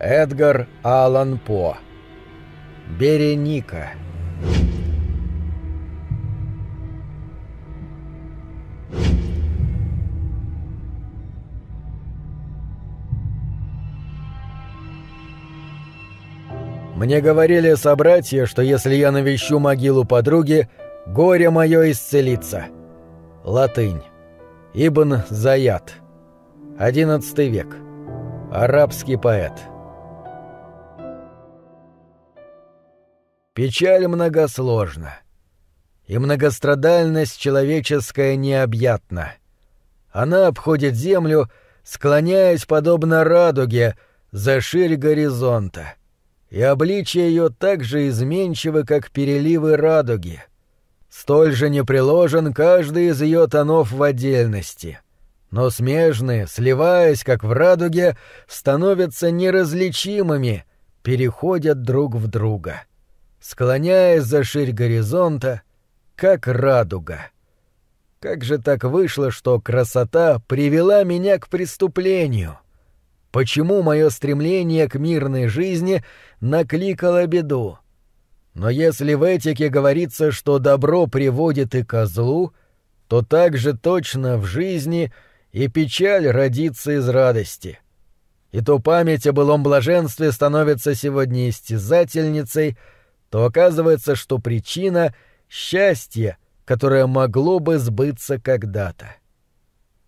Эдгар Аллан По. Береника. Мне говорили собратья, что если я навещу могилу подруги, горе мое исцелится. Латынь. Ибн Заят. XI век. Арабский поэт. Печаль многосложна. И многострадальность человеческая необъятна. Она обходит землю, склоняясь подобно радуге за ширь горизонта. И обличие ее так же изменчиво, как переливы радуги. Столь же не приложен каждый из ее тонов в отдельности. Но смежные, сливаясь, как в радуге, становятся неразличимыми, переходят друг в друга. — склоняясь за ширь горизонта, как радуга. Как же так вышло, что красота привела меня к преступлению? Почему мое стремление к мирной жизни накликало беду? Но если в этике говорится, что добро приводит и ко злу, то так же точно в жизни и печаль родится из радости. И то память о былом блаженстве становится сегодня истязательницей — то оказывается, что причина — счастье, которое могло бы сбыться когда-то.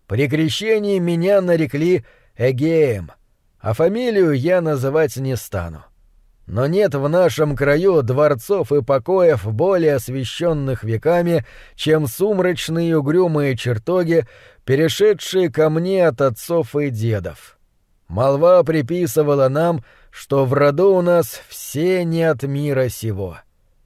При крещении меня нарекли Эгеем, а фамилию я называть не стану. Но нет в нашем краю дворцов и покоев более освещенных веками, чем сумрачные угрюмые чертоги, перешедшие ко мне от отцов и дедов. Молва приписывала нам — что в роду у нас все не от мира сего.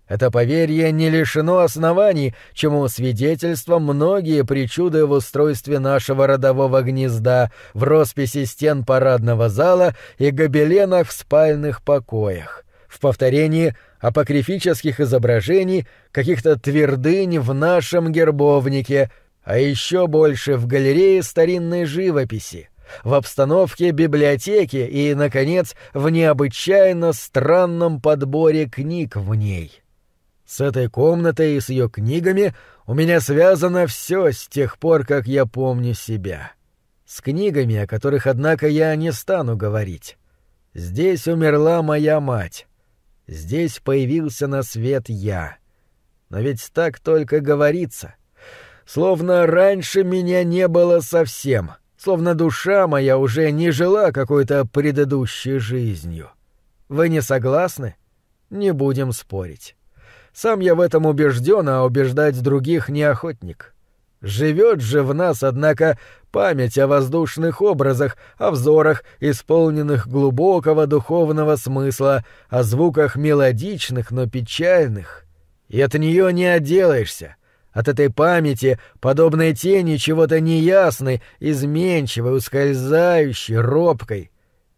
Это поверье не лишено оснований, чему свидетельством многие причуды в устройстве нашего родового гнезда, в росписи стен парадного зала и гобеленах в спальных покоях, в повторении апокрифических изображений каких-то твердынь в нашем гербовнике, а еще больше в галерее старинной живописи — в обстановке библиотеки и, наконец, в необычайно странном подборе книг в ней. С этой комнатой и с ее книгами у меня связано все с тех пор, как я помню себя. С книгами, о которых, однако, я не стану говорить. Здесь умерла моя мать. Здесь появился на свет я. Но ведь так только говорится. Словно раньше меня не было совсем — словно душа моя уже не жила какой-то предыдущей жизнью. Вы не согласны? Не будем спорить. Сам я в этом убежден, а убеждать других не охотник. Живет же в нас, однако, память о воздушных образах, о взорах, исполненных глубокого духовного смысла, о звуках мелодичных, но печальных. И от нее не отделаешься — от этой памяти, подобной тени чего-то неясной, изменчивой, ускользающей, робкой.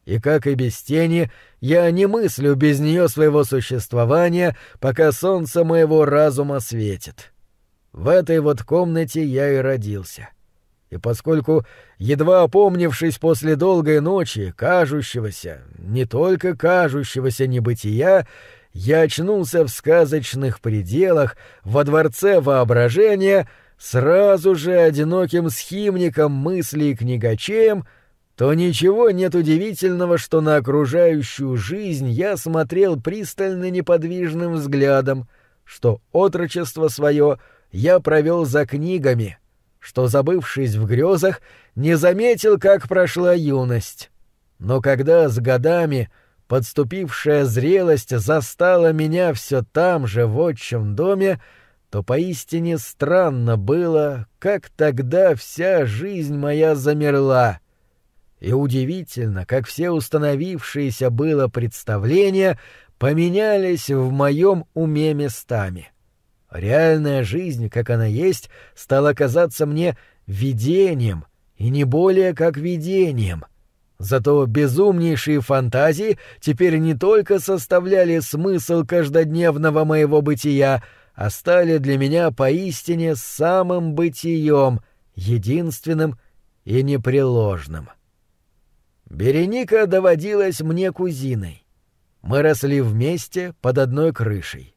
И как и без тени, я не мыслю без нее своего существования, пока солнце моего разума светит. В этой вот комнате я и родился. И поскольку, едва опомнившись после долгой ночи, кажущегося, не только кажущегося небытия, я очнулся в сказочных пределах, во дворце воображения, сразу же одиноким схимником мыслей и книгачеем, то ничего нет удивительного, что на окружающую жизнь я смотрел пристально неподвижным взглядом, что отрочество свое я провел за книгами, что, забывшись в грезах, не заметил, как прошла юность. Но когда с годами — подступившая зрелость застала меня все там же, в отчим доме, то поистине странно было, как тогда вся жизнь моя замерла. И удивительно, как все установившиеся было представления поменялись в моем уме местами. Реальная жизнь, как она есть, стала казаться мне видением, и не более как видением — Зато безумнейшие фантазии теперь не только составляли смысл каждодневного моего бытия, а стали для меня поистине самым бытием, единственным и непреложным. Береника доводилась мне кузиной. Мы росли вместе под одной крышей.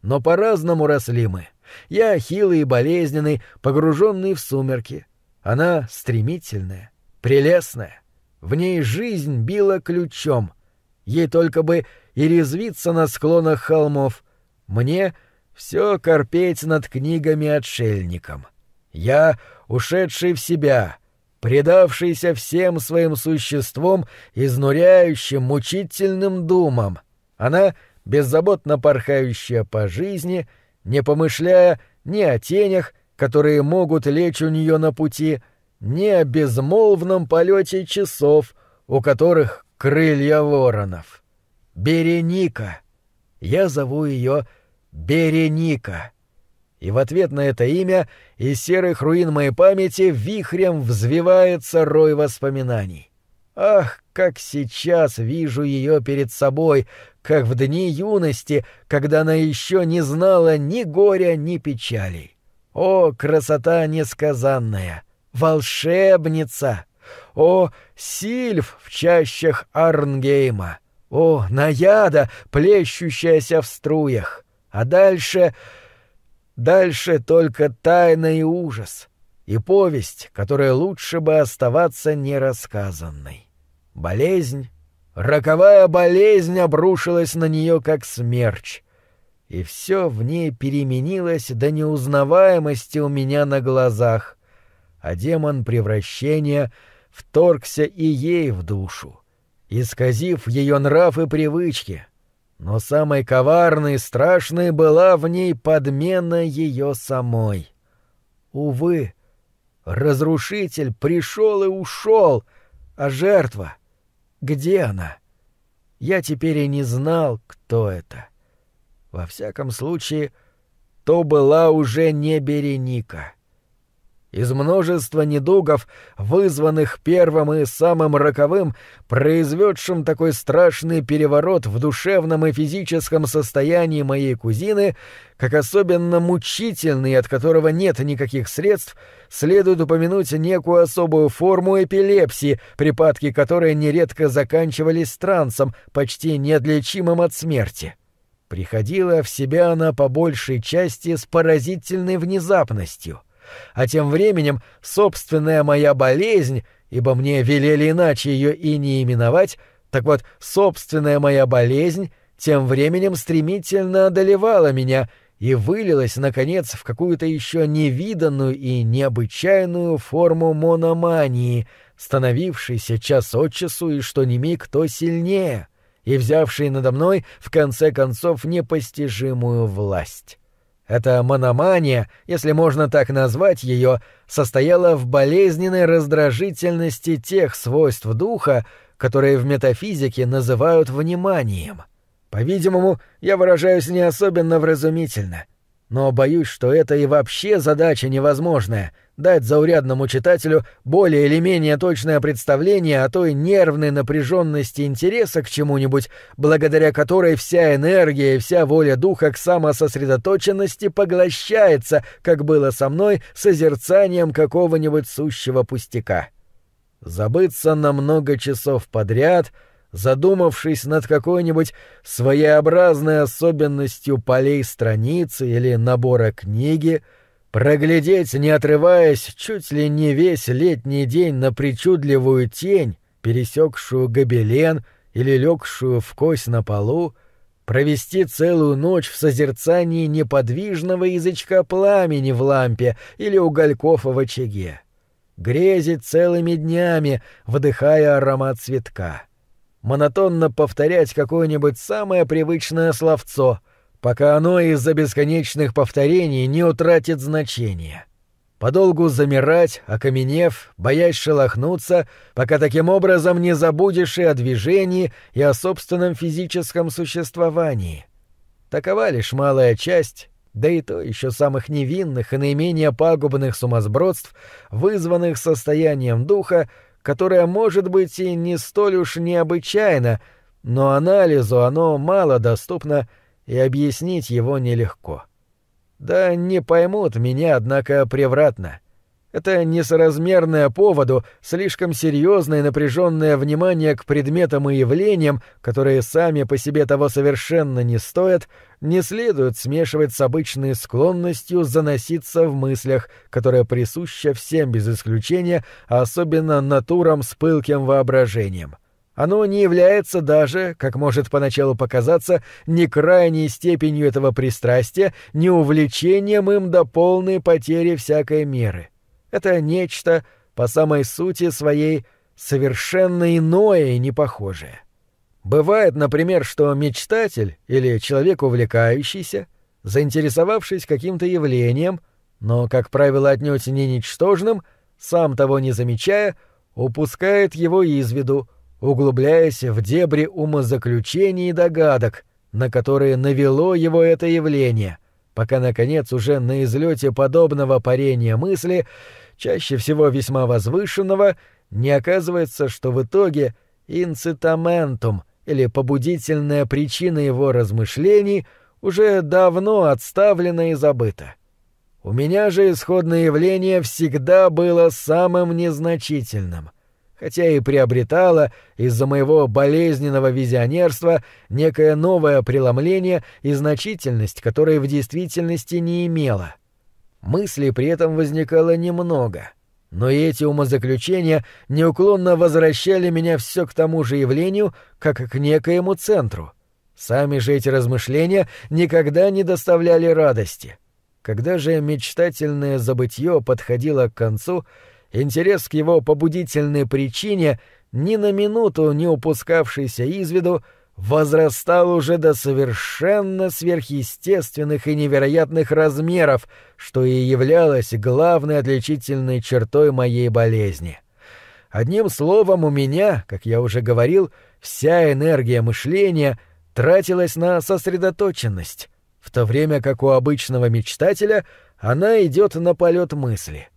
Но по-разному росли мы. Я хилый и болезненный, погруженный в сумерки. Она стремительная, прелестная. В ней жизнь била ключом. Ей только бы и резвиться на склонах холмов. Мне все корпеть над книгами отшельником. Я, ушедший в себя, предавшийся всем своим существом изнуряющим, мучительным думам. Она, беззаботно порхающая по жизни, не помышляя ни о тенях, которые могут лечь у нее на пути, ни о безмолвном полете часов, у которых крылья воронов. Береника. Я зову ее Береника. И в ответ на это имя из серых руин моей памяти вихрем взвивается рой воспоминаний. Ах, как сейчас вижу ее перед собой, как в дни юности, когда она еще не знала ни горя, ни печалей. О, красота несказанная! Волшебница! О, сильф в чащах Арнгейма! О, наяда, плещущаяся в струях! А дальше... Дальше только тайна и ужас. И повесть, которая лучше бы оставаться нерассказанной. Болезнь, роковая болезнь обрушилась на нее как смерч. И все в ней переменилось до неузнаваемости у меня на глазах, а демон превращения вторгся и ей в душу, исказив ее нрав и привычки — но самой коварной и страшной была в ней подмена ее самой. Увы, разрушитель пришел и ушел, а жертва... Где она? Я теперь и не знал, кто это. Во всяком случае, то была уже не Береника. Из множества недугов, вызванных первым и самым роковым, произведшим такой страшный переворот в душевном и физическом состоянии моей кузины, как особенно мучительный, от которого нет никаких средств, следует упомянуть некую особую форму эпилепсии, припадки которой нередко заканчивались трансом, почти неотличимым от смерти. Приходила в себя она по большей части с поразительной внезапностью — а тем временем собственная моя болезнь, ибо мне велели иначе ее и не именовать, так вот, собственная моя болезнь тем временем стремительно одолевала меня и вылилась, наконец, в какую-то еще невиданную и необычайную форму мономании, становившейся час от часу и что ни миг то сильнее, и взявшей надо мной, в конце концов, непостижимую власть. Эта мономания, если можно так назвать ее, состояла в болезненной раздражительности тех свойств духа, которые в метафизике называют вниманием. По-видимому, я выражаюсь не особенно вразумительно, но боюсь, что это и вообще задача невозможная — дать заурядному читателю более или менее точное представление о той нервной напряженности интереса к чему-нибудь, благодаря которой вся энергия и вся воля духа к самососредоточенности поглощается, как было со мной, созерцанием какого-нибудь сущего пустяка. Забыться на много часов подряд — задумавшись над какой-нибудь своеобразной особенностью полей страницы или набора книги, проглядеть, не отрываясь, чуть ли не весь летний день на причудливую тень, пересекшую гобелен или легшую в кость на полу, провести целую ночь в созерцании неподвижного язычка пламени в лампе или угольков в очаге, грезить целыми днями, вдыхая аромат цветка — монотонно повторять какое-нибудь самое привычное словцо, пока оно из-за бесконечных повторений не утратит значения. Подолгу замирать, окаменев, боясь шелохнуться, пока таким образом не забудешь и о движении, и о собственном физическом существовании. Такова лишь малая часть, да и то еще самых невинных и наименее пагубных сумасбродств, вызванных состоянием духа, которое может быть и не столь уж необычайно, но анализу оно мало доступно и объяснить его нелегко. Да не поймут меня, однако, превратно. Это несоразмерное поводу, слишком серьезное напряженное внимание к предметам и явлениям, которые сами по себе того совершенно не стоят, не следует смешивать с обычной склонностью заноситься в мыслях, которая присуща всем без исключения, а особенно натурам с пылким воображением. Оно не является даже, как может поначалу показаться, ни крайней степенью этого пристрастия, ни увлечением им до полной потери всякой меры. Это нечто, по самой сути своей, совершенно иное и непохожее. Бывает, например, что мечтатель или человек увлекающийся, заинтересовавшись каким-то явлением, но, как правило, отнюдь не ничтожным, сам того не замечая, упускает его из виду, углубляясь в дебри умозаключений и догадок, на которые навело его это явление, пока, наконец, уже на излете подобного парения мысли чаще всего весьма возвышенного, не оказывается, что в итоге инцитаментум или побудительная причина его размышлений уже давно отставлена и забыта. У меня же исходное явление всегда было самым незначительным, хотя и приобретало из-за моего болезненного визионерства некое новое преломление и значительность, которой в действительности не имело — Мыслей при этом возникало немного. Но эти умозаключения неуклонно возвращали меня все к тому же явлению, как к некоему центру. Сами же эти размышления никогда не доставляли радости. Когда же мечтательное забытье подходило к концу, интерес к его побудительной причине, ни на минуту не упускавшийся из виду, возрастал уже до совершенно сверхъестественных и невероятных размеров, что и являлось главной отличительной чертой моей болезни. Одним словом, у меня, как я уже говорил, вся энергия мышления тратилась на сосредоточенность, в то время как у обычного мечтателя она идет на полет мысли.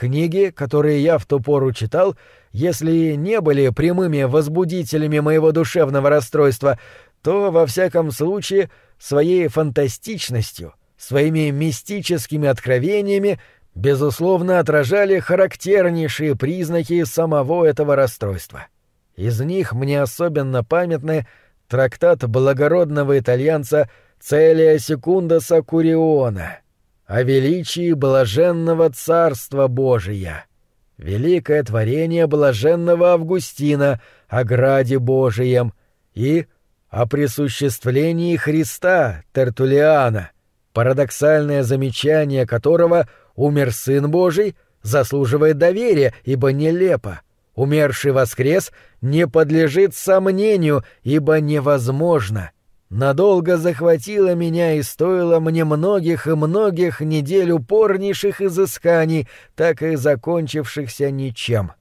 Книги, которые я в ту пору читал, если не были прямыми возбудителями моего душевного расстройства, то, во всяком случае, своей фантастичностью, своими мистическими откровениями, безусловно, отражали характернейшие признаки самого этого расстройства. Из них мне особенно памятны трактат благородного итальянца Целия Секундаса Куриона — о величии блаженного Царства Божия, великое творение блаженного Августина о граде Божием и о присуществлении Христа Тертулиана, парадоксальное замечание которого «умер Сын Божий» заслуживает доверия, ибо нелепо. Умерший воскрес не подлежит сомнению, ибо невозможно — надолго захватила меня и стоила мне многих и многих недель упорнейших изысканий, так и закончившихся ничем.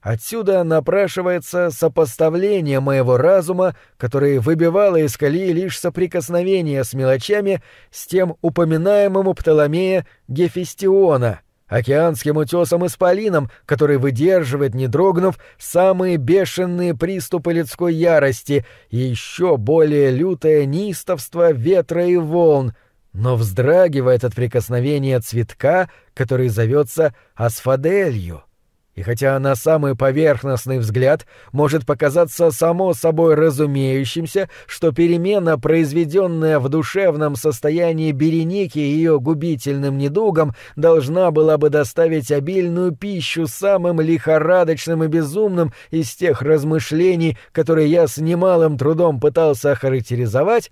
Отсюда напрашивается сопоставление моего разума, который выбивало из колеи лишь соприкосновение с мелочами, с тем упоминаемым у Птоломея Гефестиона — океанским утесом-исполином, который выдерживает, не дрогнув, самые бешеные приступы людской ярости и еще более лютое неистовство ветра и волн, но вздрагивает от прикосновения цветка, который зовется асфаделью. И хотя на самый поверхностный взгляд может показаться само собой разумеющимся, что перемена, произведенная в душевном состоянии Береники ее губительным недугом, должна была бы доставить обильную пищу самым лихорадочным и безумным из тех размышлений, которые я с немалым трудом пытался охарактеризовать,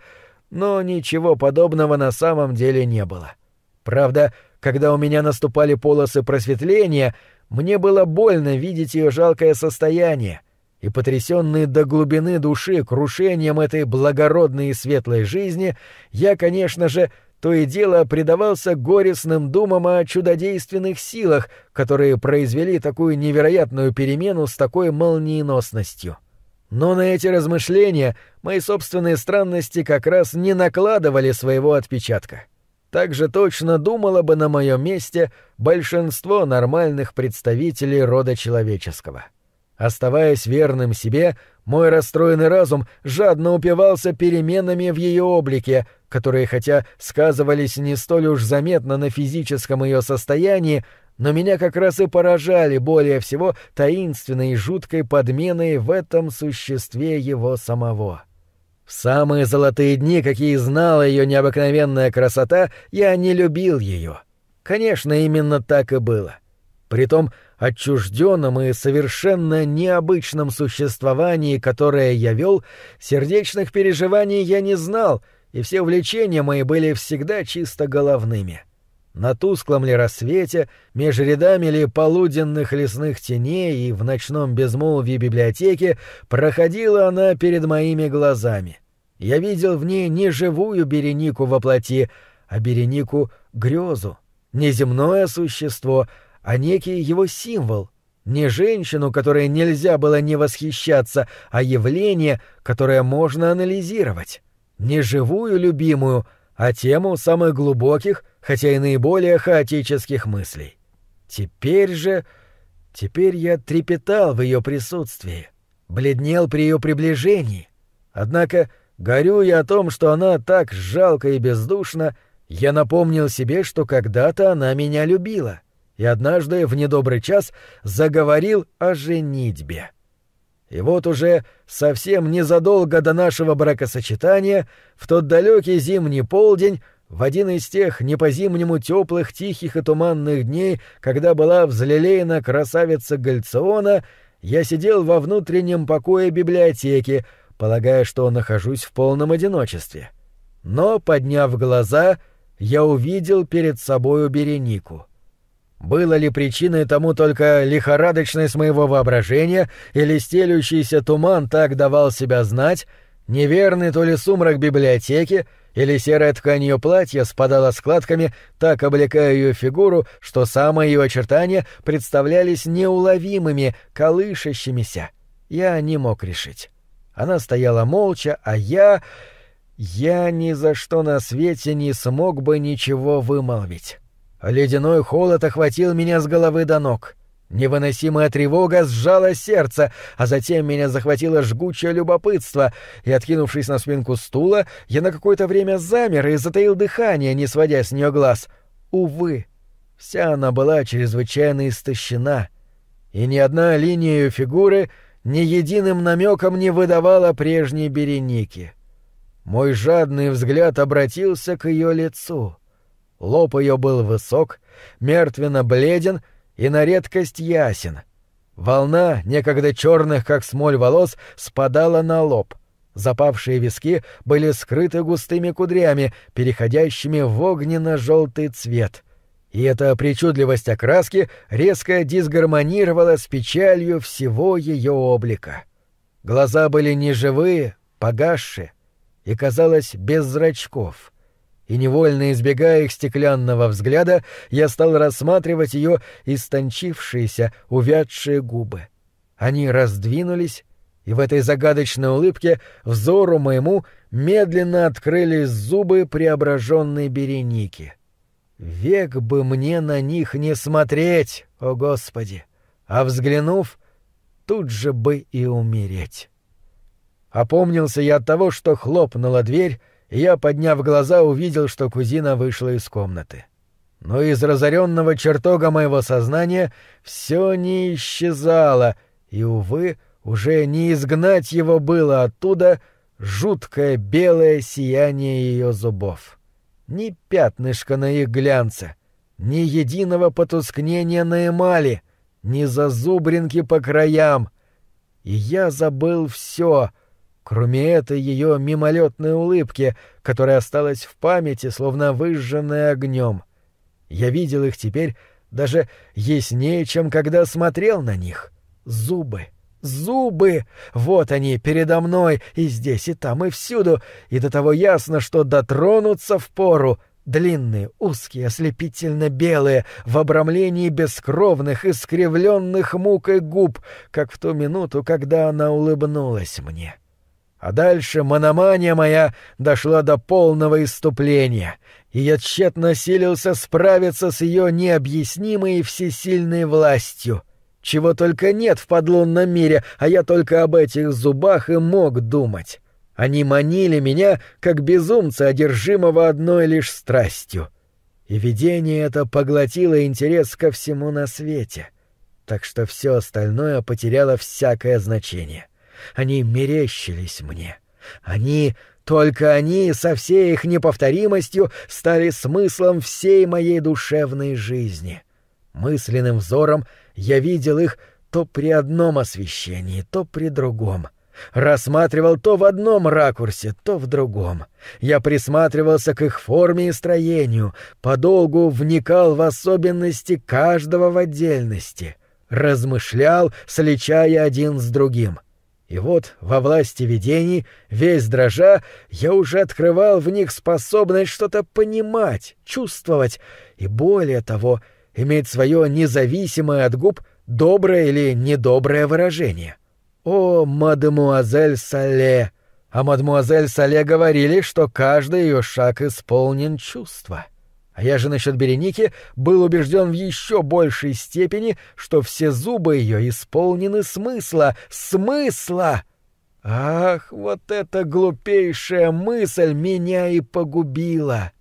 но ничего подобного на самом деле не было. Правда, когда у меня наступали полосы просветления, мне было больно видеть ее жалкое состояние, и потрясенный до глубины души крушением этой благородной и светлой жизни, я, конечно же, то и дело предавался горестным думам о чудодейственных силах, которые произвели такую невероятную перемену с такой молниеносностью. Но на эти размышления мои собственные странности как раз не накладывали своего отпечатка. Так же точно думало бы на моем месте большинство нормальных представителей рода человеческого. Оставаясь верным себе, мой расстроенный разум жадно упивался переменами в ее облике, которые хотя сказывались не столь уж заметно на физическом ее состоянии, но меня как раз и поражали более всего таинственной и жуткой подменой в этом существе его самого. В самые золотые дни, какие знала ее необыкновенная красота, я не любил ее. Конечно, именно так и было. Притом отчужденном и совершенно необычном существовании, которое я вел, сердечных переживаний я не знал, и все увлечения мои были всегда чисто головными. На тусклом ли рассвете, меж рядами ли полуденных лесных теней и в ночном безмолвии библиотеки проходила она перед моими глазами. Я видел в ней не живую Беренику во плоти, а Беренику — грезу, неземное существо, а некий его символ, не женщину, которой нельзя было не восхищаться, а явление, которое можно анализировать, не живую любимую, а тему самых глубоких, хотя и наиболее хаотических мыслей. Теперь же... Теперь я трепетал в ее присутствии, бледнел при ее приближении. Однако, горю я о том, что она так жалко и бездушна, я напомнил себе, что когда-то она меня любила, и однажды в недобрый час заговорил о женитьбе. И вот уже совсем незадолго до нашего бракосочетания, в тот далекий зимний полдень, в один из тех не по-зимнему теплых, тихих и туманных дней, когда была взлелеяна красавица Гальциона, я сидел во внутреннем покое библиотеки, полагая, что нахожусь в полном одиночестве. Но, подняв глаза, я увидел перед собою Беренику. Было ли причиной тому только лихорадочность моего воображения или стелющийся туман так давал себя знать, неверный то ли сумрак библиотеки, или серая ткань ее платья спадала складками, так облекая ее фигуру, что самые ее очертания представлялись неуловимыми, колышащимися. Я не мог решить. Она стояла молча, а я... Я ни за что на свете не смог бы ничего вымолвить. Ледяной холод охватил меня с головы до ног. Невыносимая тревога сжала сердце, а затем меня захватило жгучее любопытство, и, откинувшись на спинку стула, я на какое-то время замер и затаил дыхание, не сводя с нее глаз. Увы, вся она была чрезвычайно истощена, и ни одна линия ее фигуры ни единым намеком не выдавала прежней Береники. Мой жадный взгляд обратился к ее лицу. Лоб ее был высок, мертвенно бледен — и на редкость ясен. Волна, некогда черных, как смоль волос, спадала на лоб. Запавшие виски были скрыты густыми кудрями, переходящими в огненно-желтый цвет. И эта причудливость окраски резко дисгармонировала с печалью всего ее облика. Глаза были неживые, погасшие, и, казалось, без зрачков — и, невольно избегая их стеклянного взгляда, я стал рассматривать ее истончившиеся, увядшие губы. Они раздвинулись, и в этой загадочной улыбке взору моему медленно открылись зубы преображенной Береники. Век бы мне на них не смотреть, о Господи, а взглянув, тут же бы и умереть. Опомнился я от того, что хлопнула дверь, я, подняв глаза, увидел, что кузина вышла из комнаты. Но из разоренного чертога моего сознания все не исчезало, и, увы, уже не изгнать его было оттуда жуткое белое сияние ее зубов. Ни пятнышка на их глянце, ни единого потускнения на эмали, ни зазубринки по краям. И я забыл все — кроме этой ее мимолетной улыбки, которая осталась в памяти, словно выжженная огнем. Я видел их теперь даже яснее, чем когда смотрел на них. Зубы. Зубы! Вот они, передо мной, и здесь, и там, и всюду, и до того ясно, что дотронуться пору — длинные, узкие, ослепительно белые, в обрамлении бескровных, искривленных мукой губ, как в ту минуту, когда она улыбнулась мне. А дальше мономания моя дошла до полного иступления, и я тщетно силился справиться с ее необъяснимой и всесильной властью. Чего только нет в подлунном мире, а я только об этих зубах и мог думать. Они манили меня, как безумца, одержимого одной лишь страстью. и видение это поглотило интерес ко всему на свете, так что все остальное потеряло всякое значение. Они мерещились мне. Они, только они, со всей их неповторимостью, стали смыслом всей моей душевной жизни. Мысленным взором я видел их то при одном освещении, то при другом — рассматривал то в одном ракурсе, то в другом. Я присматривался к их форме и строению, подолгу вникал в особенности каждого в отдельности, размышлял, сличая один с другим. И вот во власти видений, весь дрожа, я уже открывал в них способность что-то понимать, чувствовать и, более того, иметь свое независимое от губ доброе или недоброе выражение. «О, мадемуазель Сале!» А мадемуазель Сале говорили, что каждый ее шаг исполнен чувства. А я же насчет Береники был убежден в еще большей степени, что все зубы ее исполнены смысла. Смысла! Ах, вот эта глупейшая мысль меня и погубила!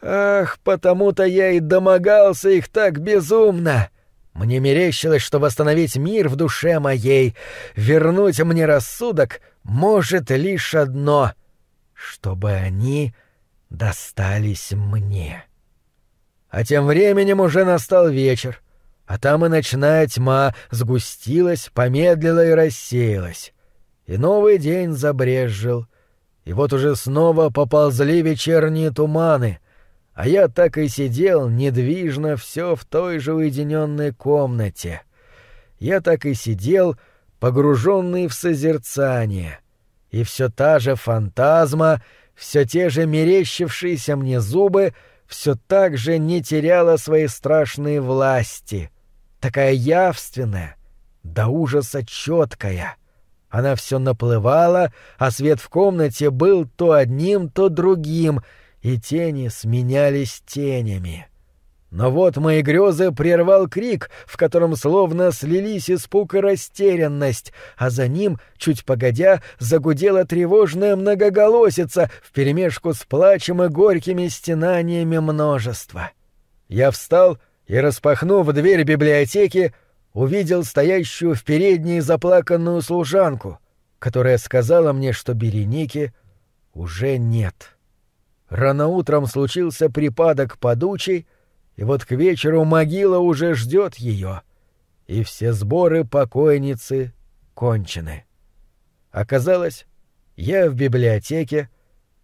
Ах, потому-то я и домогался их так безумно! Мне мерещилось, что восстановить мир в душе моей, вернуть мне рассудок, может лишь одно — чтобы они достались мне. А тем временем уже настал вечер, а там и ночная тьма сгустилась, помедлила и рассеялась. И новый день забрезжил, и вот уже снова поползли вечерние туманы — а я так и сидел недвижно все в той же уединенной комнате. Я так и сидел, погруженный в созерцание. И все та же фантазма, все те же мерещившиеся мне зубы, все так же не теряла своей страшной власти. Такая явственная, до ужаса четкая. Она все наплывала, а свет в комнате был то одним, то другим — и тени сменялись тенями. Но вот мои грезы прервал крик, в котором словно слились испуг и растерянность, а за ним, чуть погодя, загудела тревожная многоголосица вперемешку с плачем и горькими стенаниями множества. Я встал и, распахнув дверь библиотеки, увидел стоящую в передней заплаканную служанку, которая сказала мне, что Береники уже нет. — Рано утром случился припадок подучий, и вот к вечеру могила уже ждет ее, и все сборы покойницы кончены. Оказалось, я в библиотеке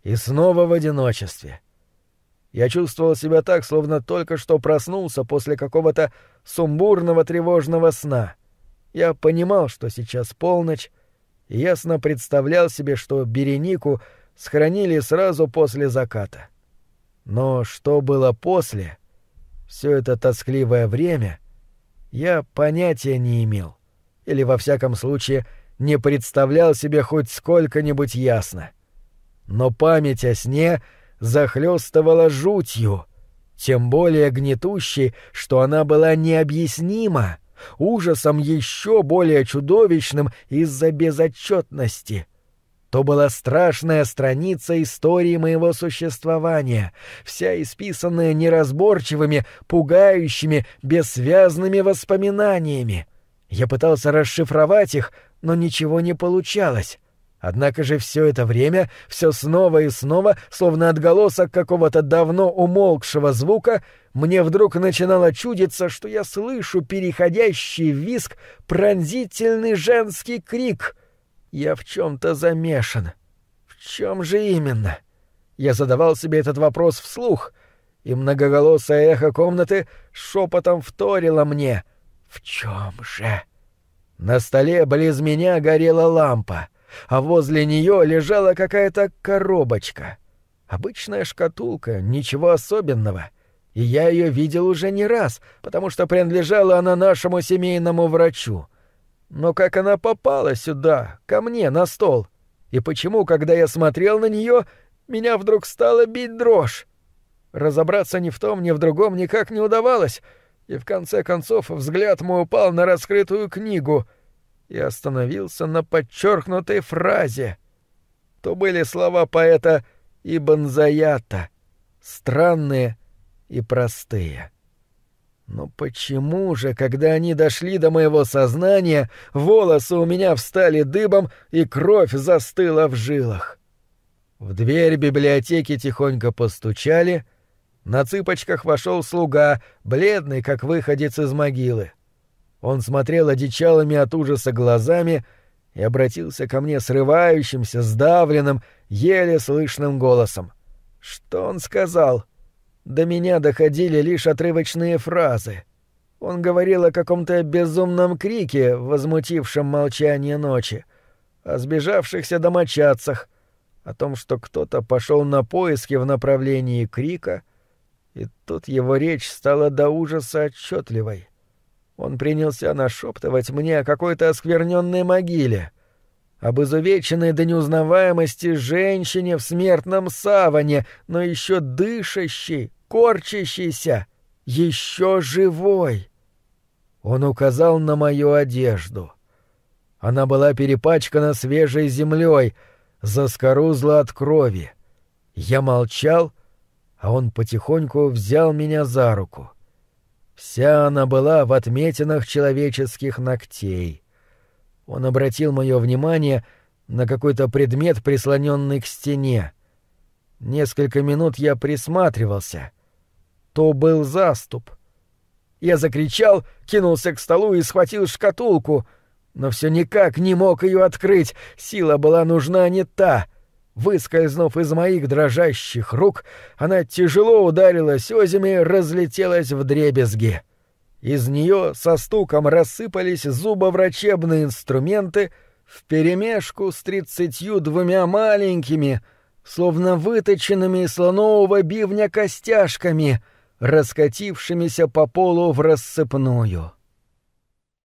и снова в одиночестве. Я чувствовал себя так, словно только что проснулся после какого-то сумбурного тревожного сна. Я понимал, что сейчас полночь, и ясно представлял себе, что Беренику — схоронили сразу после заката. Но что было после, все это тоскливое время, я понятия не имел, или во всяком случае не представлял себе хоть сколько-нибудь ясно. Но память о сне захлестывала жутью, тем более гнетущей, что она была необъяснима, ужасом еще более чудовищным из-за безотчетности — то была страшная страница истории моего существования, вся исписанная неразборчивыми, пугающими, бессвязными воспоминаниями. Я пытался расшифровать их, но ничего не получалось. Однако же все это время, все снова и снова, словно отголосок какого-то давно умолкшего звука, мне вдруг начинало чудиться, что я слышу переходящий в виск пронзительный женский крик — я в чем-то замешан. В чем же именно? Я задавал себе этот вопрос вслух, и многоголосое эхо комнаты шепотом вторило мне. В чем же? На столе близ меня горела лампа, а возле нее лежала какая-то коробочка. Обычная шкатулка, ничего особенного. И я ее видел уже не раз, потому что принадлежала она нашему семейному врачу. Но как она попала сюда, ко мне, на стол? И почему, когда я смотрел на нее, меня вдруг стало бить дрожь? Разобраться ни в том, ни в другом никак не удавалось, и в конце концов взгляд мой упал на раскрытую книгу и остановился на подчеркнутой фразе. То были слова поэта Ибн Заята, странные и простые. Но почему же, когда они дошли до моего сознания, волосы у меня встали дыбом и кровь застыла в жилах? В дверь библиотеки тихонько постучали. На цыпочках вошел слуга, бледный, как выходец из могилы. Он смотрел одичалыми от ужаса глазами и обратился ко мне срывающимся, сдавленным, еле слышным голосом. Что он сказал? До меня доходили лишь отрывочные фразы. Он говорил о каком-то безумном крике, возмутившем молчание ночи, о сбежавшихся домочадцах, о том, что кто-то пошел на поиски в направлении крика, и тут его речь стала до ужаса отчетливой. Он принялся нашептывать мне о какой-то оскверненной могиле, об изувеченной до неузнаваемости женщине в смертном саване, но еще дышащей, корчащейся, еще живой. Он указал на мою одежду. Она была перепачкана свежей землей, заскорузла от крови. Я молчал, а он потихоньку взял меня за руку. Вся она была в отметинах человеческих ногтей. Он обратил мое внимание на какой-то предмет, прислоненный к стене. Несколько минут я присматривался. То был заступ. Я закричал, кинулся к столу и схватил шкатулку, но все никак не мог ее открыть, сила была нужна не та. Выскользнув из моих дрожащих рук, она тяжело ударилась озими, разлетелась в дребезги. Из нее со стуком рассыпались зубоврачебные инструменты вперемешку с тридцатью двумя маленькими, словно выточенными из слонового бивня костяшками, раскатившимися по полу в рассыпную.